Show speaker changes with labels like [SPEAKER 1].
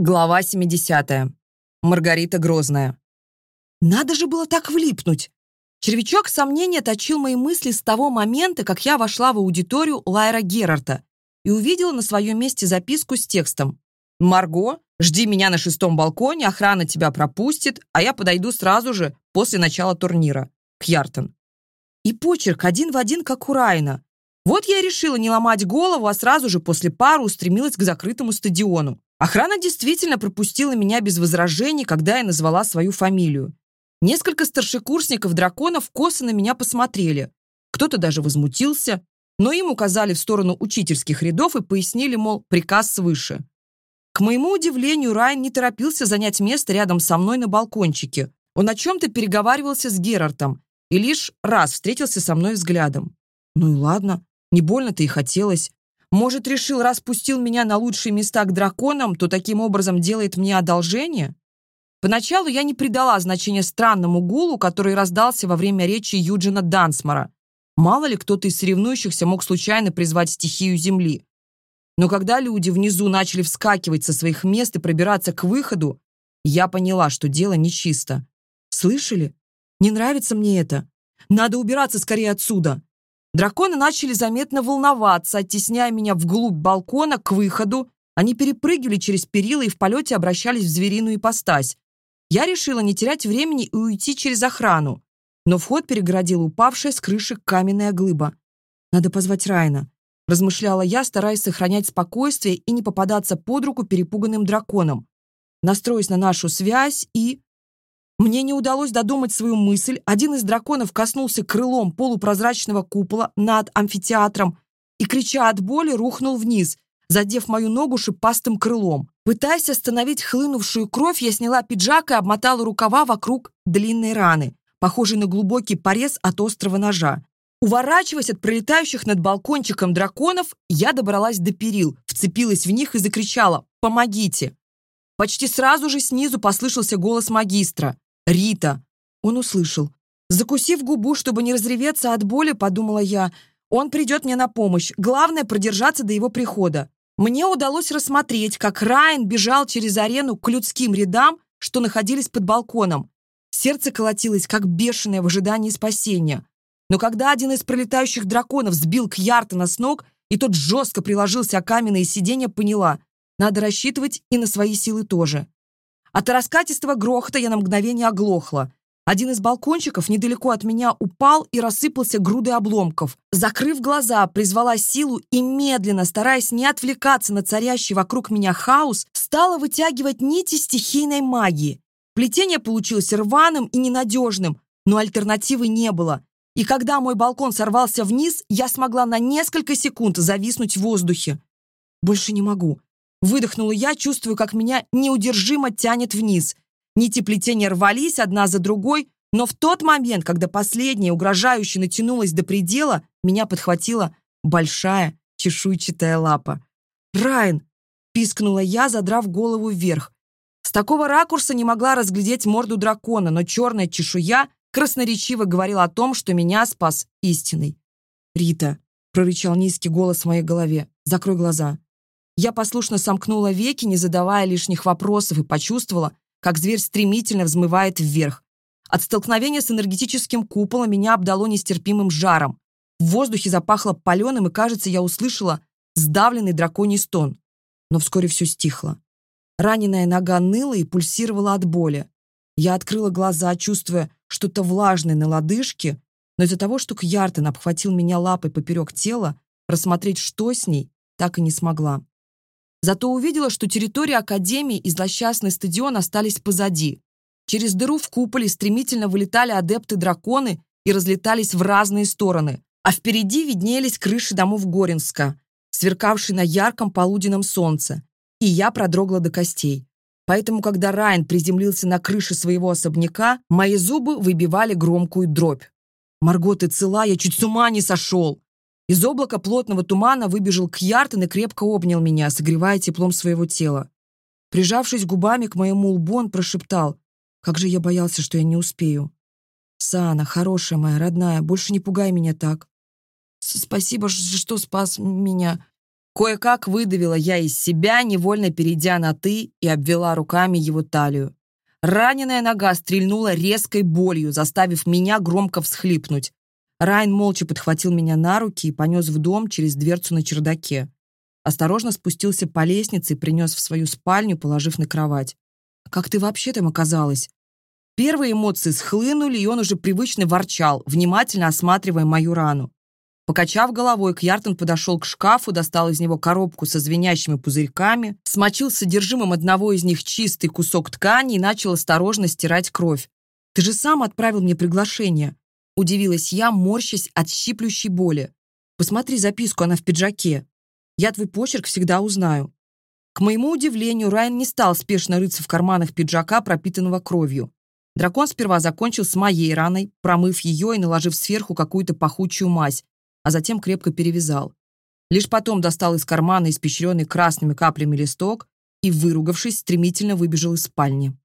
[SPEAKER 1] Глава 70. Маргарита Грозная. Надо же было так влипнуть. Червячок сомнения точил мои мысли с того момента, как я вошла в аудиторию Лайра Герарта и увидела на своем месте записку с текстом. «Марго, жди меня на шестом балконе, охрана тебя пропустит, а я подойду сразу же после начала турнира. Кьяртон». И почерк один в один, как у Райна. Вот я решила не ломать голову, а сразу же после пары устремилась к закрытому стадиону. Охрана действительно пропустила меня без возражений, когда я назвала свою фамилию. Несколько старшекурсников-драконов косо на меня посмотрели. Кто-то даже возмутился, но им указали в сторону учительских рядов и пояснили, мол, приказ свыше. К моему удивлению, Райан не торопился занять место рядом со мной на балкончике. Он о чем-то переговаривался с Герартом и лишь раз встретился со мной взглядом. Ну и ладно, не больно-то и хотелось. Может, решил, раз пустил меня на лучшие места к драконам, то таким образом делает мне одолжение? Поначалу я не придала значения странному гулу, который раздался во время речи Юджина Дансмора. Мало ли кто-то из соревнующихся мог случайно призвать стихию Земли. Но когда люди внизу начали вскакивать со своих мест и пробираться к выходу, я поняла, что дело нечисто. Слышали? Не нравится мне это. Надо убираться скорее отсюда. Драконы начали заметно волноваться, оттесняя меня вглубь балкона к выходу. Они перепрыгивали через перила и в полете обращались в звериную ипостась. Я решила не терять времени и уйти через охрану. Но вход перегородила упавшая с крыши каменная глыба. «Надо позвать Райна», — размышляла я, стараясь сохранять спокойствие и не попадаться под руку перепуганным драконом. Настроюсь на нашу связь и... Мне не удалось додумать свою мысль. Один из драконов коснулся крылом полупрозрачного купола над амфитеатром и, крича от боли, рухнул вниз, задев мою ногу шипастым крылом. Пытаясь остановить хлынувшую кровь, я сняла пиджак и обмотала рукава вокруг длинной раны, похожей на глубокий порез от острого ножа. Уворачиваясь от пролетающих над балкончиком драконов, я добралась до перил, вцепилась в них и закричала «Помогите!». Почти сразу же снизу послышался голос магистра. Рита. Он услышал. Закусив губу, чтобы не разреветься от боли, подумала я, он придет мне на помощь. Главное продержаться до его прихода. Мне удалось рассмотреть, как Райан бежал через арену к людским рядам, что находились под балконом. Сердце колотилось, как бешеное в ожидании спасения. Но когда один из пролетающих драконов сбил Кьяртона с ног, и тот жестко приложился о каменные сиденья, поняла, надо рассчитывать и на свои силы тоже. От раскатистого грохота я на мгновение оглохла. Один из балкончиков недалеко от меня упал и рассыпался грудой обломков. Закрыв глаза, призвала силу и медленно, стараясь не отвлекаться на царящий вокруг меня хаос, стала вытягивать нити стихийной магии. Плетение получилось рваным и ненадежным, но альтернативы не было. И когда мой балкон сорвался вниз, я смогла на несколько секунд зависнуть в воздухе. Больше не могу. выдохнула я, чувствую, как меня неудержимо тянет вниз. Нити плетения рвались одна за другой, но в тот момент, когда последняя угрожающе натянулась до предела, меня подхватила большая чешуйчатая лапа. «Райан!» – пискнула я, задрав голову вверх. С такого ракурса не могла разглядеть морду дракона, но черная чешуя красноречиво говорила о том, что меня спас истинный. «Рита!» – прорычал низкий голос в моей голове. «Закрой глаза!» Я послушно сомкнула веки, не задавая лишних вопросов, и почувствовала, как зверь стремительно взмывает вверх. От столкновения с энергетическим куполом меня обдало нестерпимым жаром. В воздухе запахло паленым, и, кажется, я услышала сдавленный драконий стон. Но вскоре все стихло. Раненая нога ныла и пульсировала от боли. Я открыла глаза, чувствуя что-то влажное на лодыжке, но из-за того, что Кьяртен обхватил меня лапой поперек тела, рассмотреть, что с ней, так и не смогла. Зато увидела, что территория Академии и злосчастный стадион остались позади. Через дыру в куполе стремительно вылетали адепты-драконы и разлетались в разные стороны, а впереди виднелись крыши домов Горинска, сверкавшие на ярком полуденном солнце, и я продрогла до костей. Поэтому, когда Райан приземлился на крыше своего особняка, мои зубы выбивали громкую дробь. «Марго, ты цела? Я чуть с ума не сошел!» Из облака плотного тумана выбежал Кьяртен и крепко обнял меня, согревая теплом своего тела. Прижавшись губами к моему лбу, он прошептал, «Как же я боялся, что я не успею!» «Сана, хорошая моя, родная, больше не пугай меня так!» «Спасибо, что спас меня!» Кое-как выдавила я из себя, невольно перейдя на «ты» и обвела руками его талию. Раненая нога стрельнула резкой болью, заставив меня громко всхлипнуть. Райан молча подхватил меня на руки и понес в дом через дверцу на чердаке. Осторожно спустился по лестнице и принес в свою спальню, положив на кровать. «Как ты вообще там оказалась?» Первые эмоции схлынули, и он уже привычно ворчал, внимательно осматривая мою рану. Покачав головой, Кьяртон подошел к шкафу, достал из него коробку со звенящими пузырьками, смочил содержимым одного из них чистый кусок ткани и начал осторожно стирать кровь. «Ты же сам отправил мне приглашение. Удивилась я, морщась от щиплющей боли. «Посмотри записку, она в пиджаке. Я твой почерк всегда узнаю». К моему удивлению, Райан не стал спешно рыться в карманах пиджака, пропитанного кровью. Дракон сперва закончил с моей раной, промыв ее и наложив сверху какую-то пахучую мазь, а затем крепко перевязал. Лишь потом достал из кармана испещренный красными каплями листок и, выругавшись, стремительно выбежал из спальни.